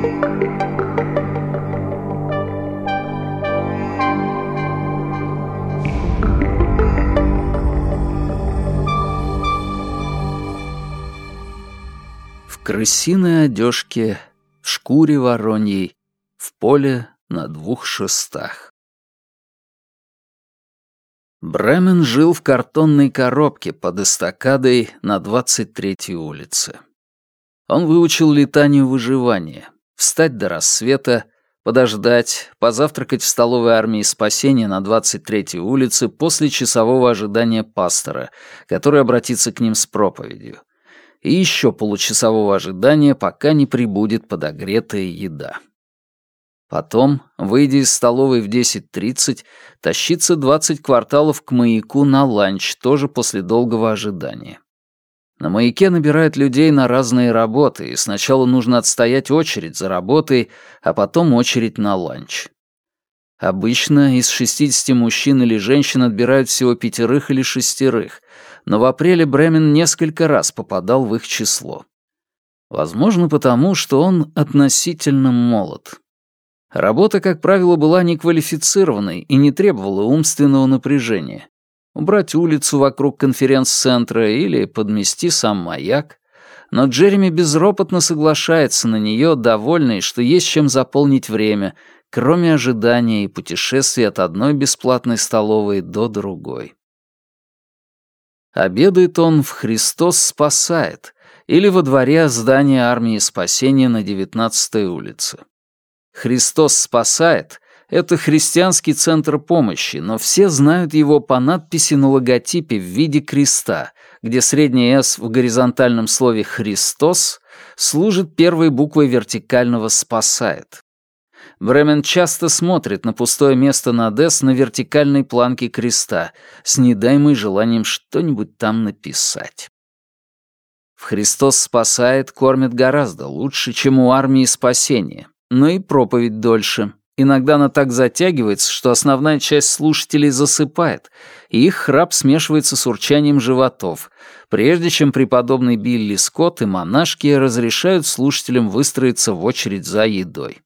В крысиной одежке, в шкуре вороньей, в поле на двух шестах. Бремен жил в картонной коробке под эстакадой на 23-й улице. Он выучил летанию выживания, встать до рассвета, подождать, позавтракать в столовой армии спасения на 23-й улице после часового ожидания пастора, который обратится к ним с проповедью, и еще получасового ожидания, пока не прибудет подогретая еда. Потом, выйдя из столовой в 10.30, тащиться 20 кварталов к маяку на ланч, тоже после долгого ожидания. На маяке набирают людей на разные работы, и сначала нужно отстоять очередь за работой, а потом очередь на ланч. Обычно из 60 мужчин или женщин отбирают всего пятерых или шестерых, но в апреле Бремен несколько раз попадал в их число. Возможно, потому, что он относительно молод. Работа, как правило, была неквалифицированной и не требовала умственного напряжения. Убрать улицу вокруг конференц-центра или подмести сам маяк. Но Джереми безропотно соглашается на нее, довольный, что есть чем заполнить время, кроме ожидания и путешествий от одной бесплатной столовой до другой. Обедает он в «Христос спасает» или во дворе здания армии спасения на 19-й улице. «Христос спасает» — это христианский центр помощи, но все знают его по надписи на логотипе в виде креста, где средняя «С» в горизонтальном слове «Христос» служит первой буквой вертикального «спасает». Бремен часто смотрит на пустое место на Дес на вертикальной планке креста, с недаемой желанием что-нибудь там написать. В «Христос спасает» кормят гораздо лучше, чем у армии спасения, но и проповедь дольше. Иногда она так затягивается, что основная часть слушателей засыпает, и их храп смешивается с урчанием животов, прежде чем преподобный Билли Скотт и монашки разрешают слушателям выстроиться в очередь за едой.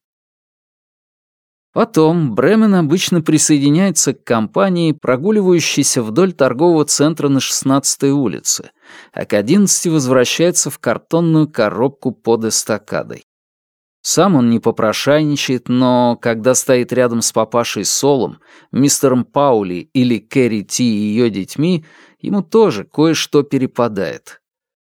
Потом Бремен обычно присоединяется к компании, прогуливающейся вдоль торгового центра на 16-й улице, а к 11 возвращается в картонную коробку под эстакадой. Сам он не попрошайничает, но когда стоит рядом с папашей Солом, мистером Паули или Кэрри Ти и ее детьми, ему тоже кое-что перепадает.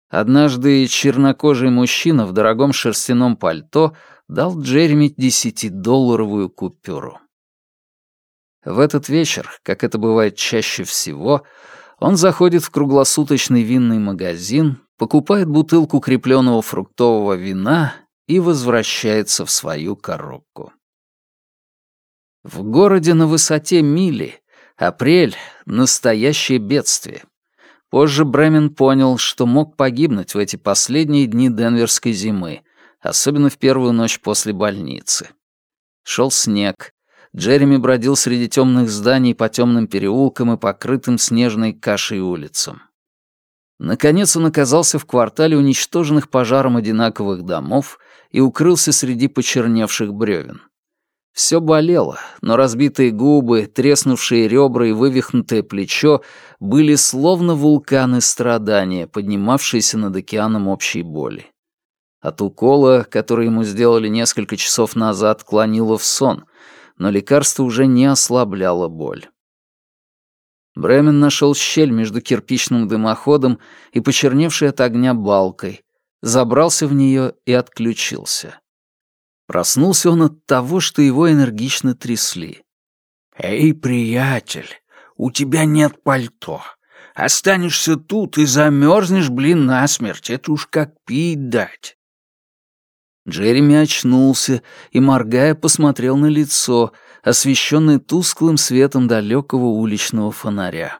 Однажды чернокожий мужчина в дорогом шерстяном пальто — дал Джереми десятидолларовую купюру. В этот вечер, как это бывает чаще всего, он заходит в круглосуточный винный магазин, покупает бутылку крепленного фруктового вина и возвращается в свою коробку. В городе на высоте мили апрель — настоящее бедствие. Позже Бремен понял, что мог погибнуть в эти последние дни денверской зимы, особенно в первую ночь после больницы. Шел снег. Джереми бродил среди темных зданий по темным переулкам и покрытым снежной кашей улицам. Наконец он оказался в квартале уничтоженных пожаром одинаковых домов и укрылся среди почерневших бревен. Все болело, но разбитые губы, треснувшие ребра и вывихнутое плечо были словно вулканы страдания, поднимавшиеся над океаном общей боли. От укола, который ему сделали несколько часов назад, клонило в сон, но лекарство уже не ослабляло боль. Бремен нашел щель между кирпичным дымоходом и почерневшей от огня балкой, забрался в нее и отключился. Проснулся он от того, что его энергично трясли. «Эй, приятель, у тебя нет пальто. Останешься тут и замерзнешь, блин, насмерть. Это уж как пить дать». Джереми очнулся и, моргая, посмотрел на лицо, освещенное тусклым светом далекого уличного фонаря.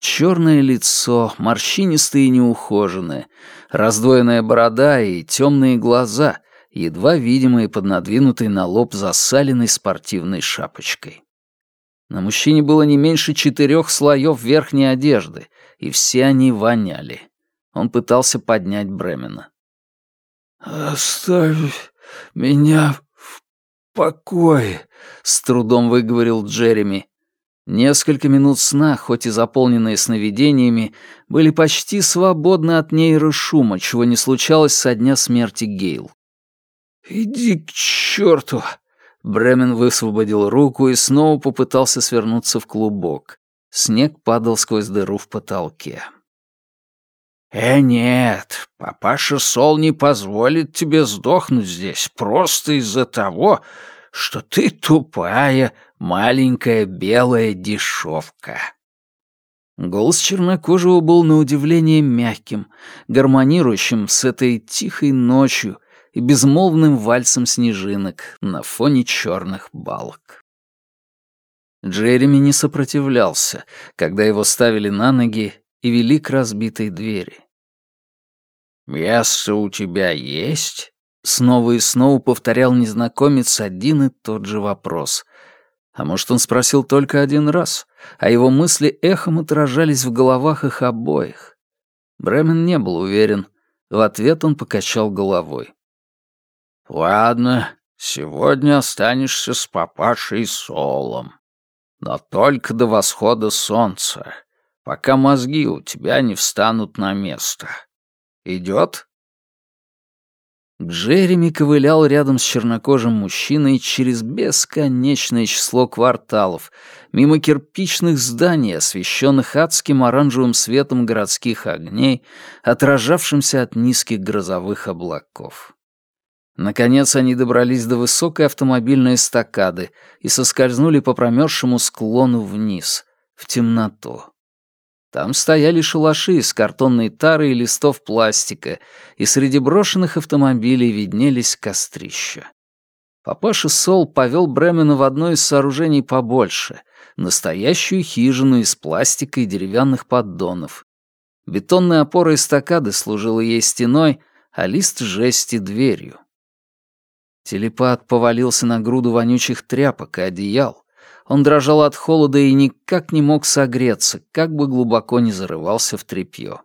Черное лицо, морщинистое и неухоженное, раздвоенная борода и темные глаза, едва видимые под надвинутой на лоб засаленной спортивной шапочкой. На мужчине было не меньше четырех слоев верхней одежды, и все они воняли. Он пытался поднять Бремена. «Оставь меня в покое», — с трудом выговорил Джереми. Несколько минут сна, хоть и заполненные сновидениями, были почти свободны от нейрошума, чего не случалось со дня смерти Гейл. «Иди к черту!» Бремен высвободил руку и снова попытался свернуться в клубок. Снег падал сквозь дыру в потолке. «Э, нет, папаша Сол не позволит тебе сдохнуть здесь просто из-за того, что ты тупая, маленькая белая дешевка». Голос чернокожего был на удивление мягким, гармонирующим с этой тихой ночью и безмолвным вальсом снежинок на фоне черных балок. Джереми не сопротивлялся, когда его ставили на ноги и вели к разбитой двери. «Место у тебя есть?» Снова и снова повторял незнакомец один и тот же вопрос. А может, он спросил только один раз, а его мысли эхом отражались в головах их обоих. Бремен не был уверен. В ответ он покачал головой. «Ладно, сегодня останешься с папашей Солом. Но только до восхода солнца, пока мозги у тебя не встанут на место. Идет?» Джереми ковылял рядом с чернокожим мужчиной через бесконечное число кварталов, мимо кирпичных зданий, освещенных адским оранжевым светом городских огней, отражавшимся от низких грозовых облаков. Наконец они добрались до высокой автомобильной эстакады и соскользнули по промерзшему склону вниз, в темноту. Там стояли шалаши из картонной тары и листов пластика, и среди брошенных автомобилей виднелись кострища. Папаша Сол повел Бремена в одно из сооружений побольше, настоящую хижину из пластика и деревянных поддонов. Бетонная опора эстакады служила ей стеной, а лист жести — дверью. Телепат повалился на груду вонючих тряпок и одеял, он дрожал от холода и никак не мог согреться, как бы глубоко не зарывался в тряпье.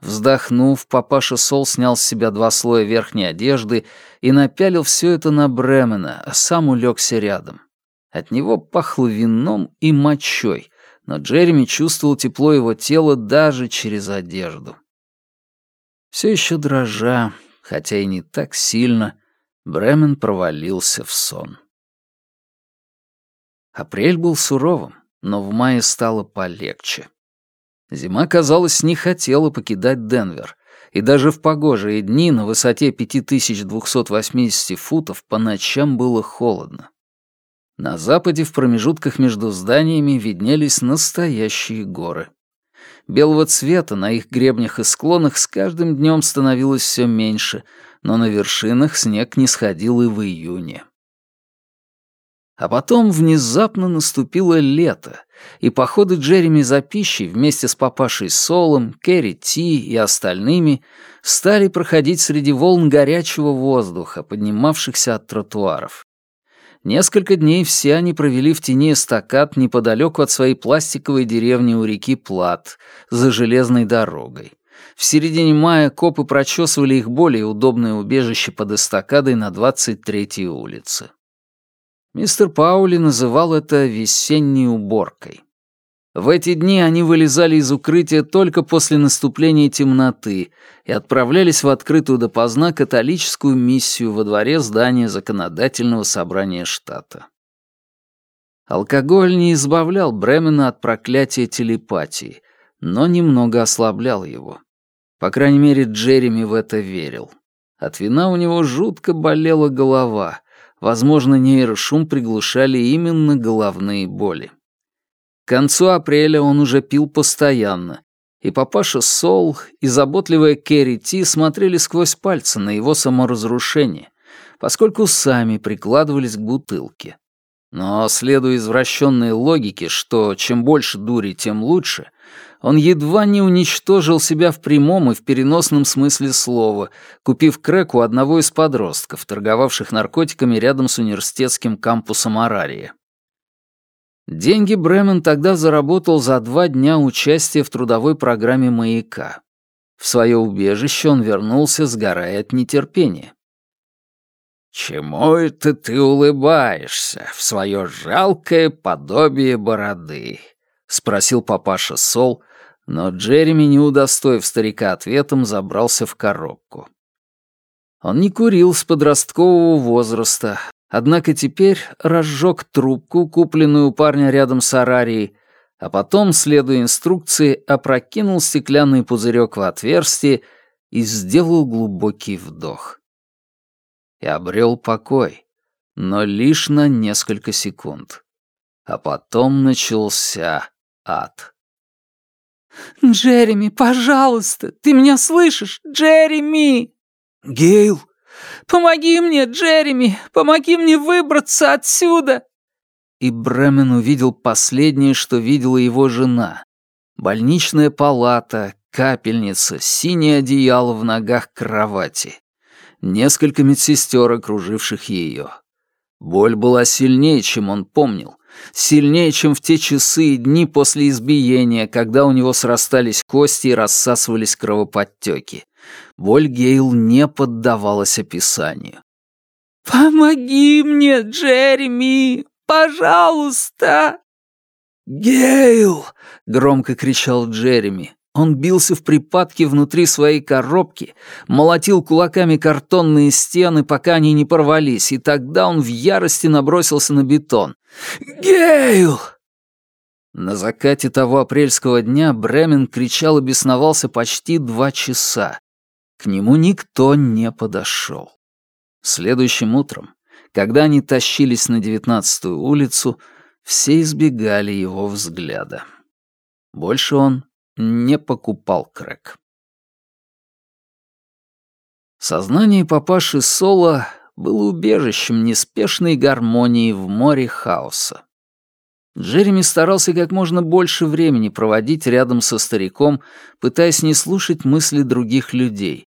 Вздохнув, папаша Сол снял с себя два слоя верхней одежды и напялил все это на Бремена, а сам улегся рядом. От него пахло вином и мочой, но Джереми чувствовал тепло его тела даже через одежду. Все еще дрожа, хотя и не так сильно, Бремен провалился в сон. Апрель был суровым, но в мае стало полегче. Зима, казалось, не хотела покидать Денвер, и даже в погожие дни на высоте 5280 футов по ночам было холодно. На западе в промежутках между зданиями виднелись настоящие горы. Белого цвета на их гребнях и склонах с каждым днем становилось все меньше, но на вершинах снег не сходил и в июне. А потом внезапно наступило лето, и походы Джереми за пищей вместе с папашей Солом, Кэрри Ти и остальными стали проходить среди волн горячего воздуха, поднимавшихся от тротуаров. Несколько дней все они провели в тени эстакад неподалеку от своей пластиковой деревни у реки Плат, за железной дорогой. В середине мая копы прочесывали их более удобное убежище под эстакадой на 23-й улице. Мистер Паули называл это «весенней уборкой». В эти дни они вылезали из укрытия только после наступления темноты и отправлялись в открытую допоздна католическую миссию во дворе здания законодательного собрания штата. Алкоголь не избавлял Бремена от проклятия телепатии, но немного ослаблял его. По крайней мере, Джереми в это верил. От вина у него жутко болела голова, Возможно, нейрошум приглушали именно головные боли. К концу апреля он уже пил постоянно, и папаша Сол и заботливая Керри Ти смотрели сквозь пальцы на его саморазрушение, поскольку сами прикладывались к бутылке. Но, следуя извращенной логике, что чем больше дури, тем лучше, он едва не уничтожил себя в прямом и в переносном смысле слова, купив крэк у одного из подростков, торговавших наркотиками рядом с университетским кампусом Арария. Деньги Бремен тогда заработал за два дня участия в трудовой программе «Маяка». В свое убежище он вернулся, сгорая от нетерпения. «Чему это ты улыбаешься в свое жалкое подобие бороды?» — спросил папаша Сол, но Джереми, не удостоив старика ответом, забрался в коробку. Он не курил с подросткового возраста, однако теперь разжег трубку, купленную у парня рядом с Арарией, а потом, следуя инструкции, опрокинул стеклянный пузырек в отверстие и сделал глубокий вдох. И обрел покой, но лишь на несколько секунд. А потом начался ад. «Джереми, пожалуйста, ты меня слышишь? Джереми!» «Гейл!» «Помоги мне, Джереми! Помоги мне выбраться отсюда!» И Бремен увидел последнее, что видела его жена. Больничная палата, капельница, синее одеяло в ногах кровати. Несколько медсестер, окруживших ее. Боль была сильнее, чем он помнил. Сильнее, чем в те часы и дни после избиения, когда у него срастались кости и рассасывались кровоподтеки. Боль Гейл не поддавалась описанию. «Помоги мне, Джереми! Пожалуйста!» «Гейл!» — громко кричал Джереми. Он бился в припадке внутри своей коробки, молотил кулаками картонные стены, пока они не порвались, и тогда он в ярости набросился на бетон. «Гейл!» На закате того апрельского дня Бремен кричал и бесновался почти два часа. К нему никто не подошел. Следующим утром, когда они тащились на девятнадцатую улицу, все избегали его взгляда. Больше он не покупал крэк. Сознание папаши Соло было убежищем неспешной гармонии в море хаоса. Джереми старался как можно больше времени проводить рядом со стариком, пытаясь не слушать мысли других людей.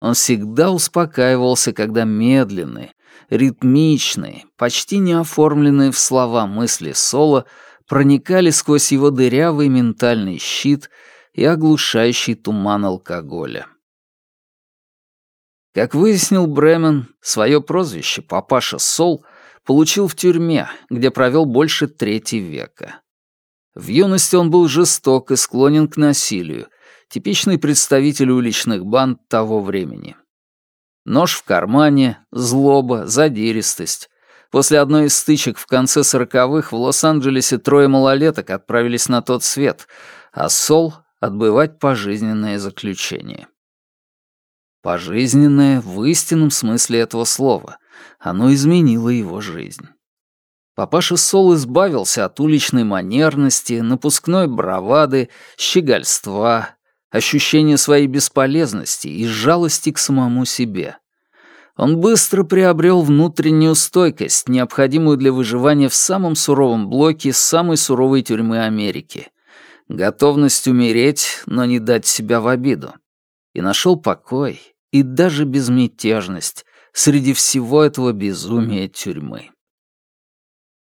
Он всегда успокаивался, когда медленные, ритмичные, почти не оформленные в слова мысли Соло проникали сквозь его дырявый ментальный щит и оглушающий туман алкоголя. Как выяснил Бремен, свое прозвище «Папаша Сол» получил в тюрьме, где провел больше трети века. В юности он был жесток и склонен к насилию, типичный представитель уличных банд того времени. Нож в кармане, злоба, задиристость. После одной из стычек в конце сороковых в Лос-Анджелесе трое малолеток отправились на тот свет, а Сол — отбывать пожизненное заключение. Пожизненное в истинном смысле этого слова. Оно изменило его жизнь. Папаша Сол избавился от уличной манерности, напускной бравады, щегольства, ощущения своей бесполезности и жалости к самому себе. Он быстро приобрел внутреннюю стойкость, необходимую для выживания в самом суровом блоке самой суровой тюрьмы Америки. Готовность умереть, но не дать себя в обиду. И нашел покой, и даже безмятежность среди всего этого безумия тюрьмы.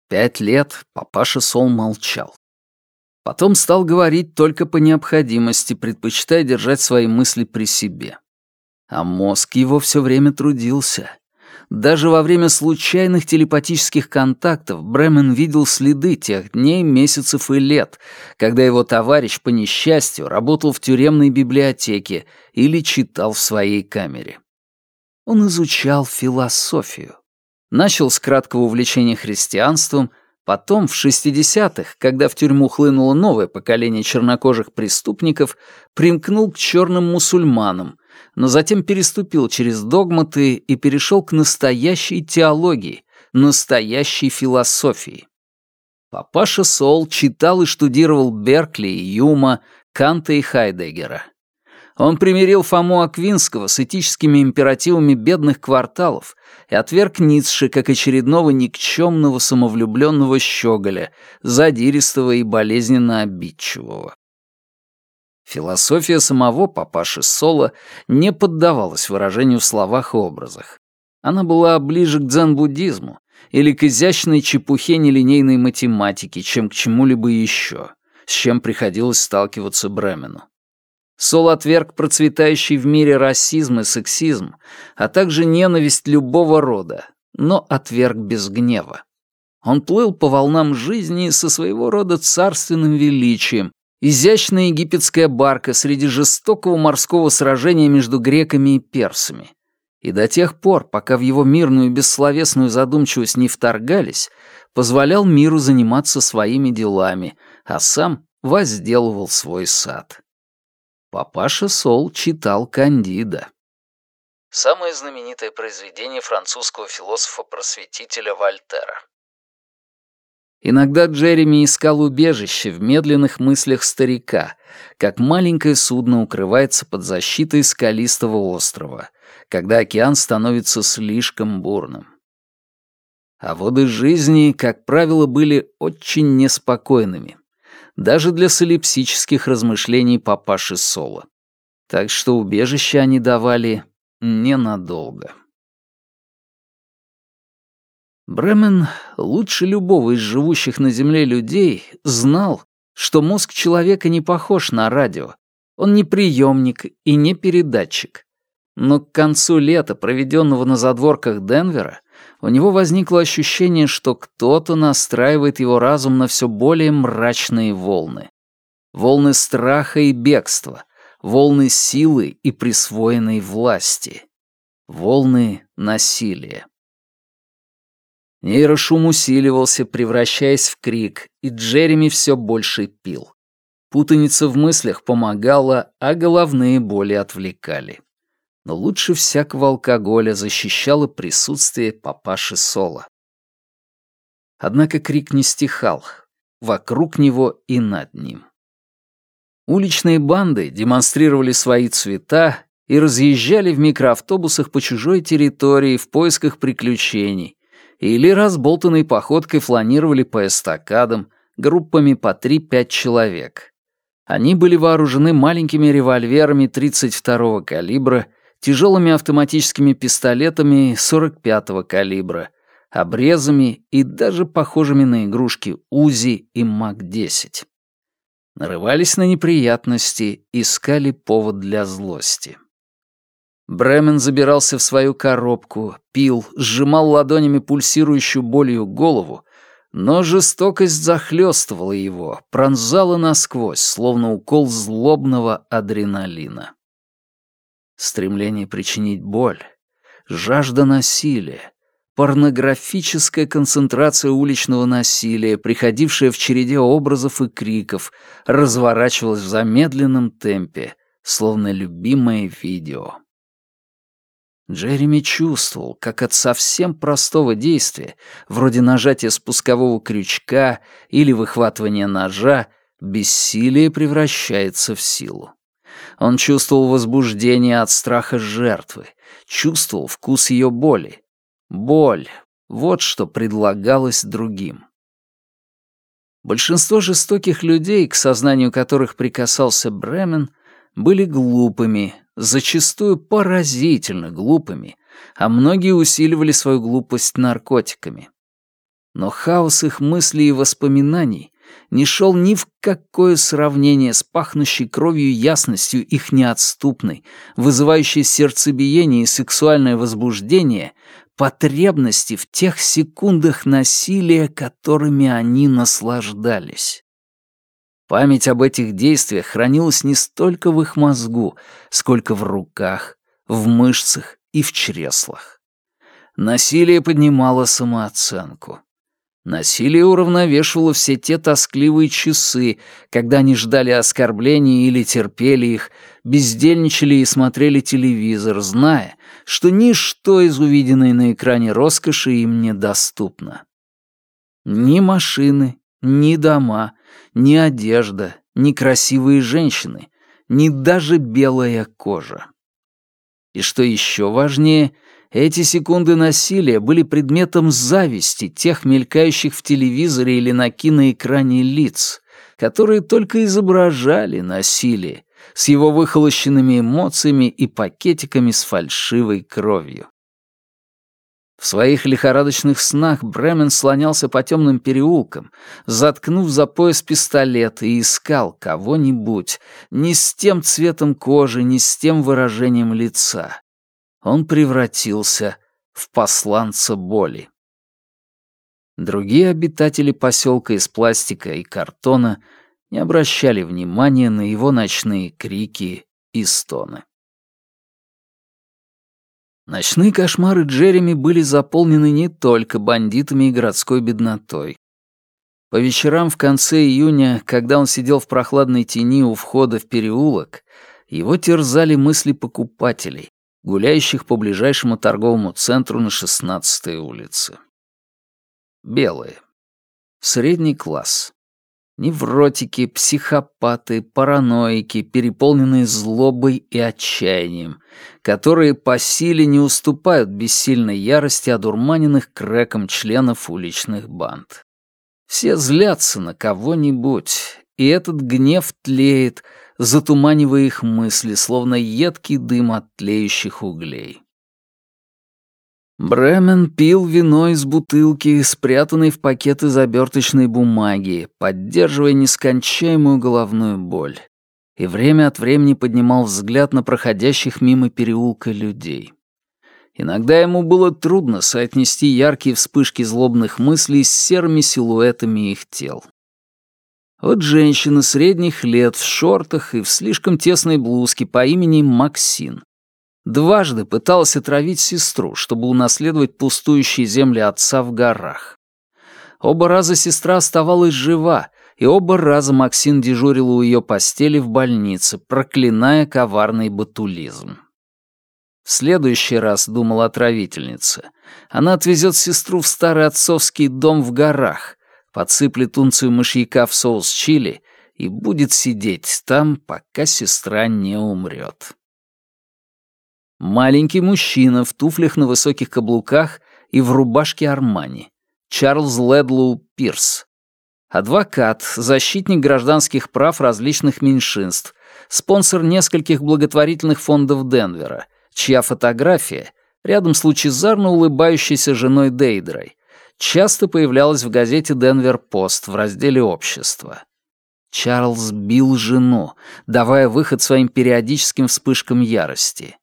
Пять лет папаша Сол молчал. Потом стал говорить только по необходимости, предпочитая держать свои мысли при себе. А мозг его все время трудился. Даже во время случайных телепатических контактов Бремен видел следы тех дней, месяцев и лет, когда его товарищ по несчастью работал в тюремной библиотеке или читал в своей камере. Он изучал философию. Начал с краткого увлечения христианством, потом, в 60-х, когда в тюрьму хлынуло новое поколение чернокожих преступников, примкнул к черным мусульманам, но затем переступил через догматы и перешел к настоящей теологии, настоящей философии. Папаша Сол читал и штудировал Беркли и Юма, Канта и Хайдеггера. Он примирил Фому Аквинского с этическими императивами бедных кварталов и отверг Ницше как очередного никчемного самовлюбленного щеголя, задиристого и болезненно обидчивого. Философия самого папаши Соло не поддавалась выражению в словах и образах. Она была ближе к дзен-буддизму или к изящной чепухе нелинейной математики, чем к чему-либо еще, с чем приходилось сталкиваться Бремену. Сол отверг процветающий в мире расизм и сексизм, а также ненависть любого рода, но отверг без гнева. Он плыл по волнам жизни со своего рода царственным величием, изящная египетская барка среди жестокого морского сражения между греками и персами. И до тех пор, пока в его мирную бессловесную задумчивость не вторгались, позволял миру заниматься своими делами, а сам возделывал свой сад. Папаша Сол читал «Кандида». Самое знаменитое произведение французского философа-просветителя Вольтера. Иногда Джереми искал убежище в медленных мыслях старика, как маленькое судно укрывается под защитой скалистого острова, когда океан становится слишком бурным. А воды жизни, как правило, были очень неспокойными даже для солипсических размышлений папаши Соло. Так что убежище они давали ненадолго. Бремен лучше любого из живущих на Земле людей знал, что мозг человека не похож на радио. Он не приемник и не передатчик. Но к концу лета, проведенного на задворках Денвера, у него возникло ощущение, что кто-то настраивает его разум на все более мрачные волны. Волны страха и бегства, волны силы и присвоенной власти, волны насилия. Нейрошум усиливался, превращаясь в крик, и Джереми все больше пил. Путаница в мыслях помогала, а головные боли отвлекали но лучше всякого алкоголя защищало присутствие папаши Сола. Однако крик не стихал, вокруг него и над ним. Уличные банды демонстрировали свои цвета и разъезжали в микроавтобусах по чужой территории в поисках приключений или разболтанной походкой фланировали по эстакадам группами по 3-5 человек. Они были вооружены маленькими револьверами 32-го калибра тяжелыми автоматическими пистолетами 45-го калибра, обрезами и даже похожими на игрушки УЗИ и МАК-10. Нарывались на неприятности, искали повод для злости. Бремен забирался в свою коробку, пил, сжимал ладонями пульсирующую болью голову, но жестокость захлестывала его, пронзала насквозь, словно укол злобного адреналина стремление причинить боль, жажда насилия, порнографическая концентрация уличного насилия, приходившая в череде образов и криков, разворачивалась в замедленном темпе, словно любимое видео. Джереми чувствовал, как от совсем простого действия, вроде нажатия спускового крючка или выхватывания ножа, бессилие превращается в силу. Он чувствовал возбуждение от страха жертвы, чувствовал вкус ее боли. Боль — вот что предлагалось другим. Большинство жестоких людей, к сознанию которых прикасался Бремен, были глупыми, зачастую поразительно глупыми, а многие усиливали свою глупость наркотиками. Но хаос их мыслей и воспоминаний не шел ни в какое сравнение с пахнущей кровью ясностью их неотступной, вызывающей сердцебиение и сексуальное возбуждение, потребности в тех секундах насилия, которыми они наслаждались. Память об этих действиях хранилась не столько в их мозгу, сколько в руках, в мышцах и в чреслах. Насилие поднимало самооценку. Насилие уравновешивало все те тоскливые часы, когда они ждали оскорблений или терпели их, бездельничали и смотрели телевизор, зная, что ничто из увиденной на экране роскоши им не доступно. Ни машины, ни дома, ни одежда, ни красивые женщины, ни даже белая кожа. И что еще важнее — эти секунды насилия были предметом зависти тех мелькающих в телевизоре или на киноэкране лиц, которые только изображали насилие с его выхолощенными эмоциями и пакетиками с фальшивой кровью. В своих лихорадочных снах Бремен слонялся по темным переулкам, заткнув за пояс пистолет и искал кого-нибудь, не с тем цветом кожи, не с тем выражением лица. Он превратился в посланца боли. Другие обитатели поселка из пластика и картона не обращали внимания на его ночные крики и стоны. Ночные кошмары Джереми были заполнены не только бандитами и городской беднотой. По вечерам в конце июня, когда он сидел в прохладной тени у входа в переулок, его терзали мысли покупателей, гуляющих по ближайшему торговому центру на 16-й улице. Белые. Средний класс. Невротики, психопаты, параноики, переполненные злобой и отчаянием, которые по силе не уступают бессильной ярости одурманенных крэком членов уличных банд. Все злятся на кого-нибудь, и этот гнев тлеет, затуманивая их мысли, словно едкий дым от тлеющих углей. Бремен пил вино из бутылки, спрятанной в пакет из оберточной бумаги, поддерживая нескончаемую головную боль. И время от времени поднимал взгляд на проходящих мимо переулка людей. Иногда ему было трудно соотнести яркие вспышки злобных мыслей с серыми силуэтами их тел. Вот женщина средних лет в шортах и в слишком тесной блузке по имени Максин Дважды пыталась отравить сестру, чтобы унаследовать пустующие земли отца в горах. Оба раза сестра оставалась жива, и оба раза Максин дежурила у ее постели в больнице, проклиная коварный батулизм. В следующий раз, думала отравительница, она отвезет сестру в старый отцовский дом в горах, подсыплет унцию мышьяка в соус чили и будет сидеть там, пока сестра не умрет. Маленький мужчина в туфлях на высоких каблуках и в рубашке Армани. Чарльз Ледлоу Пирс. Адвокат, защитник гражданских прав различных меньшинств, спонсор нескольких благотворительных фондов Денвера, чья фотография, рядом с лучезарно улыбающейся женой Дейдрой, часто появлялась в газете «Денвер Пост» в разделе «Общество». Чарльз бил жену, давая выход своим периодическим вспышкам ярости.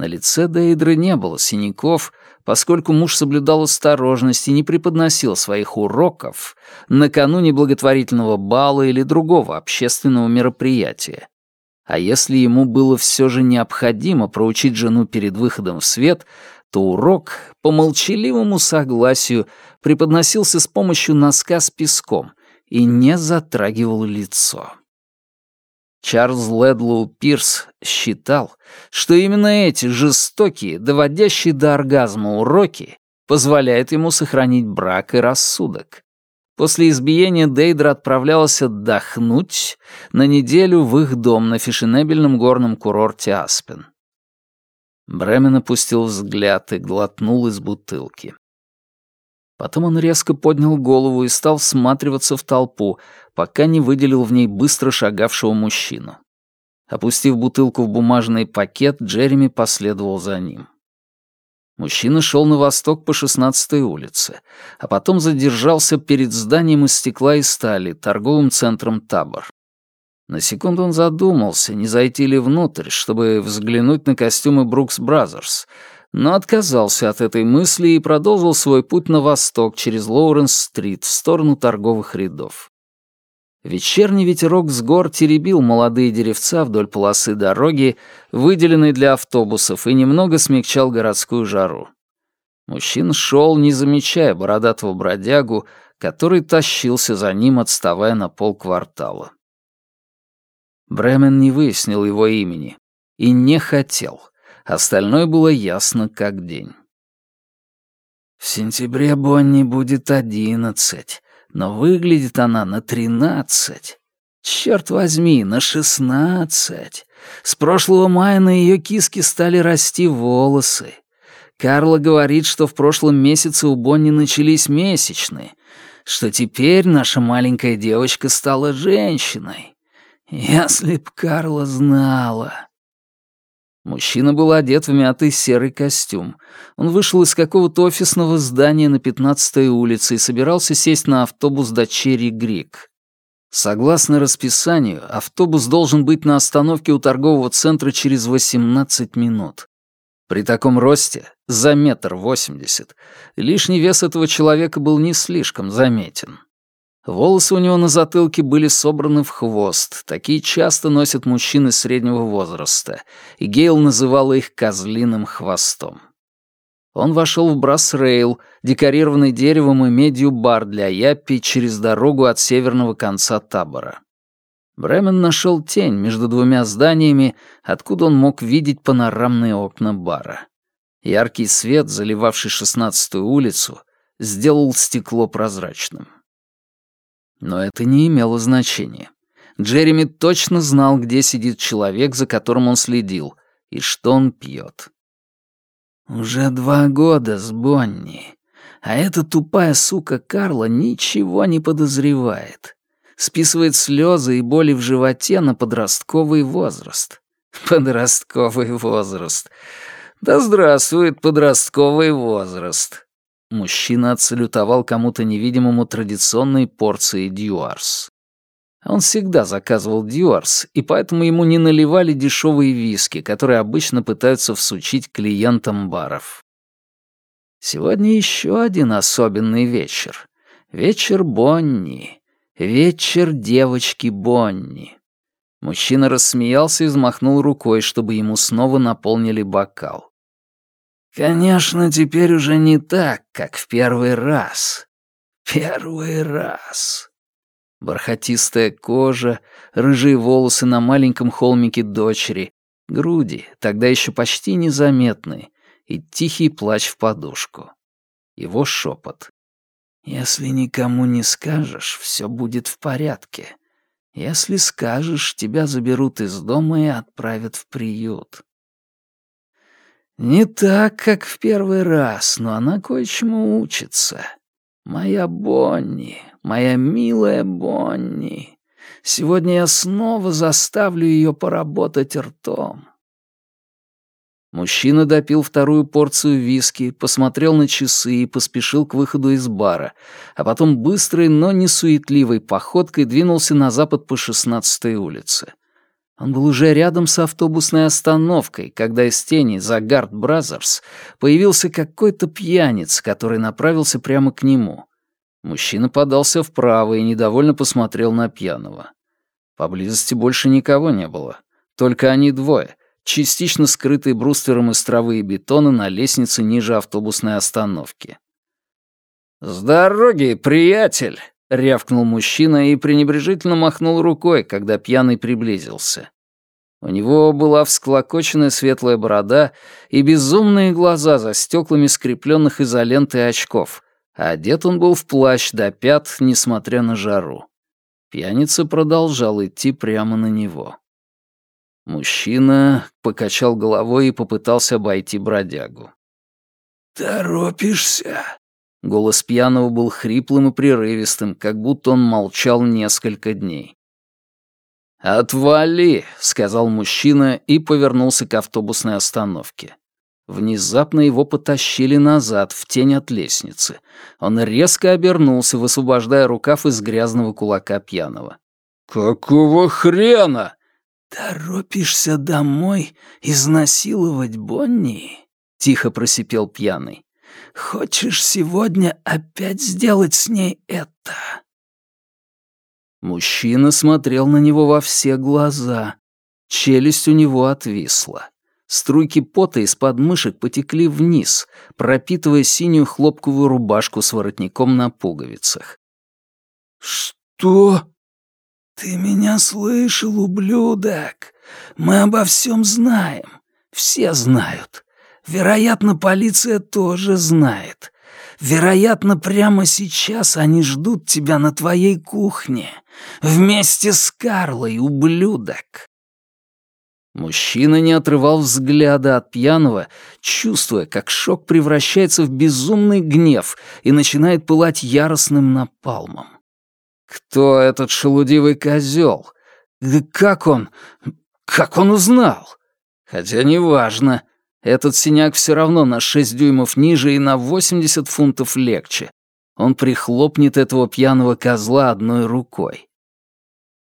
На лице Дейдры не было синяков, поскольку муж соблюдал осторожность и не преподносил своих уроков накануне благотворительного бала или другого общественного мероприятия. А если ему было все же необходимо проучить жену перед выходом в свет, то урок, по молчаливому согласию, преподносился с помощью носка с песком и не затрагивал лицо. Чарльз Ледлоу Пирс считал, что именно эти жестокие, доводящие до оргазма уроки позволяют ему сохранить брак и рассудок. После избиения Дейдра отправлялась отдохнуть на неделю в их дом на фешенебельном горном курорте Аспен. Бремен опустил взгляд и глотнул из бутылки. Потом он резко поднял голову и стал всматриваться в толпу, пока не выделил в ней быстро шагавшего мужчину. Опустив бутылку в бумажный пакет, Джереми последовал за ним. Мужчина шел на восток по 16-й улице, а потом задержался перед зданием из стекла и стали, торговым центром Табор. На секунду он задумался, не зайти ли внутрь, чтобы взглянуть на костюмы Brooks Brothers, но отказался от этой мысли и продолжил свой путь на восток через Лоуренс-стрит в сторону торговых рядов. Вечерний ветерок с гор теребил молодые деревца вдоль полосы дороги, выделенной для автобусов, и немного смягчал городскую жару. Мужчина шел, не замечая бородатого бродягу, который тащился за ним, отставая на полквартала. Бремен не выяснил его имени и не хотел. Остальное было ясно как день. В сентябре Бонни будет одиннадцать, но выглядит она на тринадцать. Черт возьми, на шестнадцать. С прошлого мая на ее киске стали расти волосы. Карла говорит, что в прошлом месяце у Бонни начались месячные, что теперь наша маленькая девочка стала женщиной. Если б Карла знала. Мужчина был одет в мятый серый костюм. Он вышел из какого-то офисного здания на 15-й улице и собирался сесть на автобус до Черри Грик. Согласно расписанию, автобус должен быть на остановке у торгового центра через 18 минут. При таком росте, за метр восемьдесят, лишний вес этого человека был не слишком заметен. Волосы у него на затылке были собраны в хвост. Такие часто носят мужчины среднего возраста, и Гейл называла их «козлиным хвостом». Он вошел в Брасрейл, декорированный деревом и медью бар для Яппи через дорогу от северного конца табора. Бремен нашел тень между двумя зданиями, откуда он мог видеть панорамные окна бара. Яркий свет, заливавший шестнадцатую улицу, сделал стекло прозрачным. Но это не имело значения. Джереми точно знал, где сидит человек, за которым он следил, и что он пьет. «Уже два года с Бонни, а эта тупая сука Карла ничего не подозревает. Списывает слезы и боли в животе на подростковый возраст. Подростковый возраст. Да здравствует подростковый возраст. Мужчина отсалютовал кому-то невидимому традиционной порции дьюарс. Он всегда заказывал дьюарс, и поэтому ему не наливали дешевые виски, которые обычно пытаются всучить клиентам баров. Сегодня еще один особенный вечер. Вечер Бонни. Вечер девочки Бонни. Мужчина рассмеялся и взмахнул рукой, чтобы ему снова наполнили бокал. Конечно, теперь уже не так, как в первый раз. Первый раз. Бархатистая кожа, рыжие волосы на маленьком холмике дочери, груди, тогда еще почти незаметные, и тихий плач в подушку. Его шепот. «Если никому не скажешь, все будет в порядке. Если скажешь, тебя заберут из дома и отправят в приют». Не так, как в первый раз, но она кое-чему учится. Моя Бонни, моя милая Бонни. Сегодня я снова заставлю ее поработать ртом. Мужчина допил вторую порцию виски, посмотрел на часы и поспешил к выходу из бара, а потом быстрой, но не суетливой походкой двинулся на запад по шестнадцатой улице. Он был уже рядом с автобусной остановкой, когда из тени за Gart Brothers появился какой-то пьяница, который направился прямо к нему. Мужчина подался вправо и недовольно посмотрел на пьяного. Поблизости больше никого не было. Только они двое, частично скрытые бруствером из травы и бетона на лестнице ниже автобусной остановки. «С дороги, приятель!» — рявкнул мужчина и пренебрежительно махнул рукой, когда пьяный приблизился. У него была всклокоченная светлая борода и безумные глаза за стеклами скрепленных изолентой очков, а одет он был в плащ до пят, несмотря на жару. Пьяница продолжал идти прямо на него. Мужчина покачал головой и попытался обойти бродягу. «Торопишься?» Голос пьяного был хриплым и прерывистым, как будто он молчал несколько дней. «Отвали!» — сказал мужчина и повернулся к автобусной остановке. Внезапно его потащили назад, в тень от лестницы. Он резко обернулся, высвобождая рукав из грязного кулака пьяного. «Какого хрена?» «Торопишься домой изнасиловать Бонни?» — тихо просипел пьяный. Хочешь сегодня опять сделать с ней это?» Мужчина смотрел на него во все глаза. Челюсть у него отвисла. Струйки пота из подмышек потекли вниз, пропитывая синюю хлопковую рубашку с воротником на пуговицах. «Что?» «Ты меня слышал, ублюдок? Мы обо всем знаем. Все знают. Вероятно, полиция тоже знает. Вероятно, прямо сейчас они ждут тебя на твоей кухне. Вместе с Карлой, ублюдок. Мужчина не отрывал взгляда от пьяного, чувствуя, как шок превращается в безумный гнев и начинает пылать яростным напалмом. Кто этот шелудивый козел? Как он... как он узнал? Хотя неважно. Этот синяк все равно на 6 дюймов ниже и на 80 фунтов легче. Он прихлопнет этого пьяного козла одной рукой.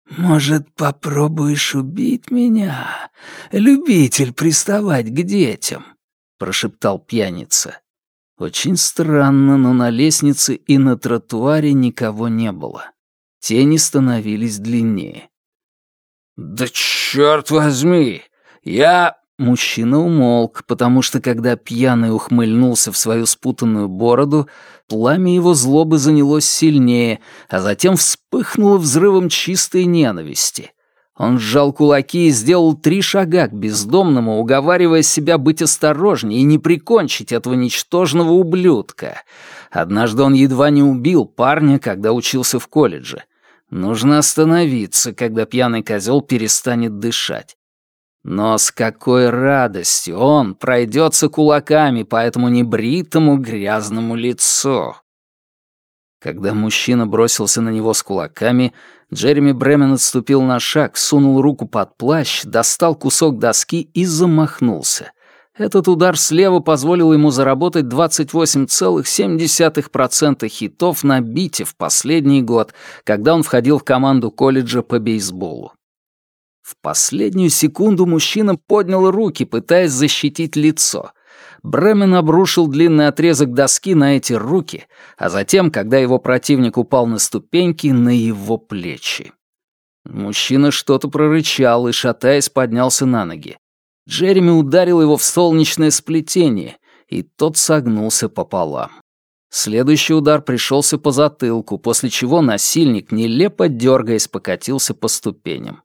«Может, попробуешь убить меня, любитель приставать к детям?» — прошептал пьяница. Очень странно, но на лестнице и на тротуаре никого не было. Тени становились длиннее. «Да черт возьми! Я...» Мужчина умолк, потому что, когда пьяный ухмыльнулся в свою спутанную бороду, пламя его злобы занялось сильнее, а затем вспыхнуло взрывом чистой ненависти. Он сжал кулаки и сделал три шага к бездомному, уговаривая себя быть осторожнее и не прикончить этого ничтожного ублюдка. Однажды он едва не убил парня, когда учился в колледже. Нужно остановиться, когда пьяный козел перестанет дышать. Но с какой радостью он пройдется кулаками по этому небритому грязному лицу. Когда мужчина бросился на него с кулаками, Джереми Бремен отступил на шаг, сунул руку под плащ, достал кусок доски и замахнулся. Этот удар слева позволил ему заработать 28,7% хитов на бите в последний год, когда он входил в команду колледжа по бейсболу. В последнюю секунду мужчина поднял руки, пытаясь защитить лицо. Бремен обрушил длинный отрезок доски на эти руки, а затем, когда его противник упал на ступеньки, на его плечи. Мужчина что-то прорычал и, шатаясь, поднялся на ноги. Джереми ударил его в солнечное сплетение, и тот согнулся пополам. Следующий удар пришелся по затылку, после чего насильник, нелепо дергаясь, покатился по ступеням.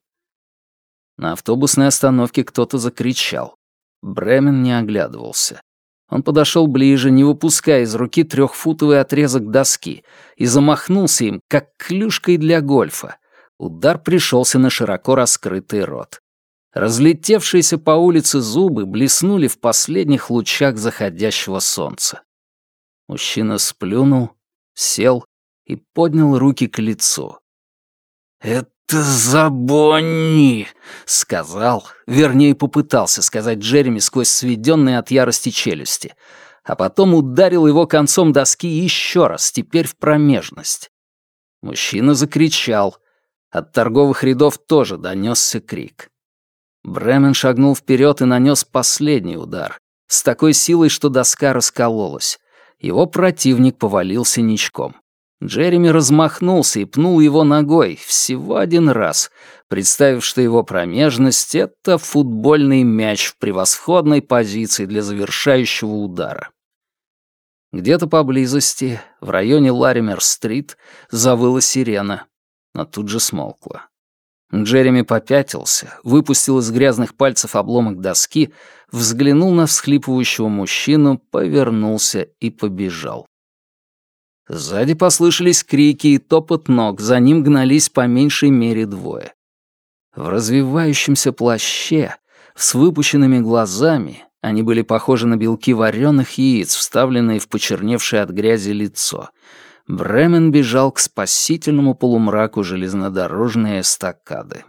На автобусной остановке кто-то закричал. Бремен не оглядывался. Он подошел ближе, не выпуская из руки трехфутовый отрезок доски, и замахнулся им, как клюшкой для гольфа. Удар пришелся на широко раскрытый рот. Разлетевшиеся по улице зубы блеснули в последних лучах заходящего солнца. Мужчина сплюнул, сел и поднял руки к лицу. «Это «Это за Бонни!» — сказал, вернее, попытался сказать Джереми сквозь сведенные от ярости челюсти, а потом ударил его концом доски еще раз, теперь в промежность. Мужчина закричал. От торговых рядов тоже донесся крик. Бремен шагнул вперед и нанес последний удар, с такой силой, что доска раскололась. Его противник повалился ничком. Джереми размахнулся и пнул его ногой всего один раз, представив, что его промежность — это футбольный мяч в превосходной позиции для завершающего удара. Где-то поблизости, в районе Лаример-стрит, завыла сирена, но тут же смолкла. Джереми попятился, выпустил из грязных пальцев обломок доски, взглянул на всхлипывающего мужчину, повернулся и побежал. Сзади послышались крики и топот ног, за ним гнались по меньшей мере двое. В развивающемся плаще, с выпущенными глазами, они были похожи на белки вареных яиц, вставленные в почерневшее от грязи лицо. Бремен бежал к спасительному полумраку железнодорожной эстакады.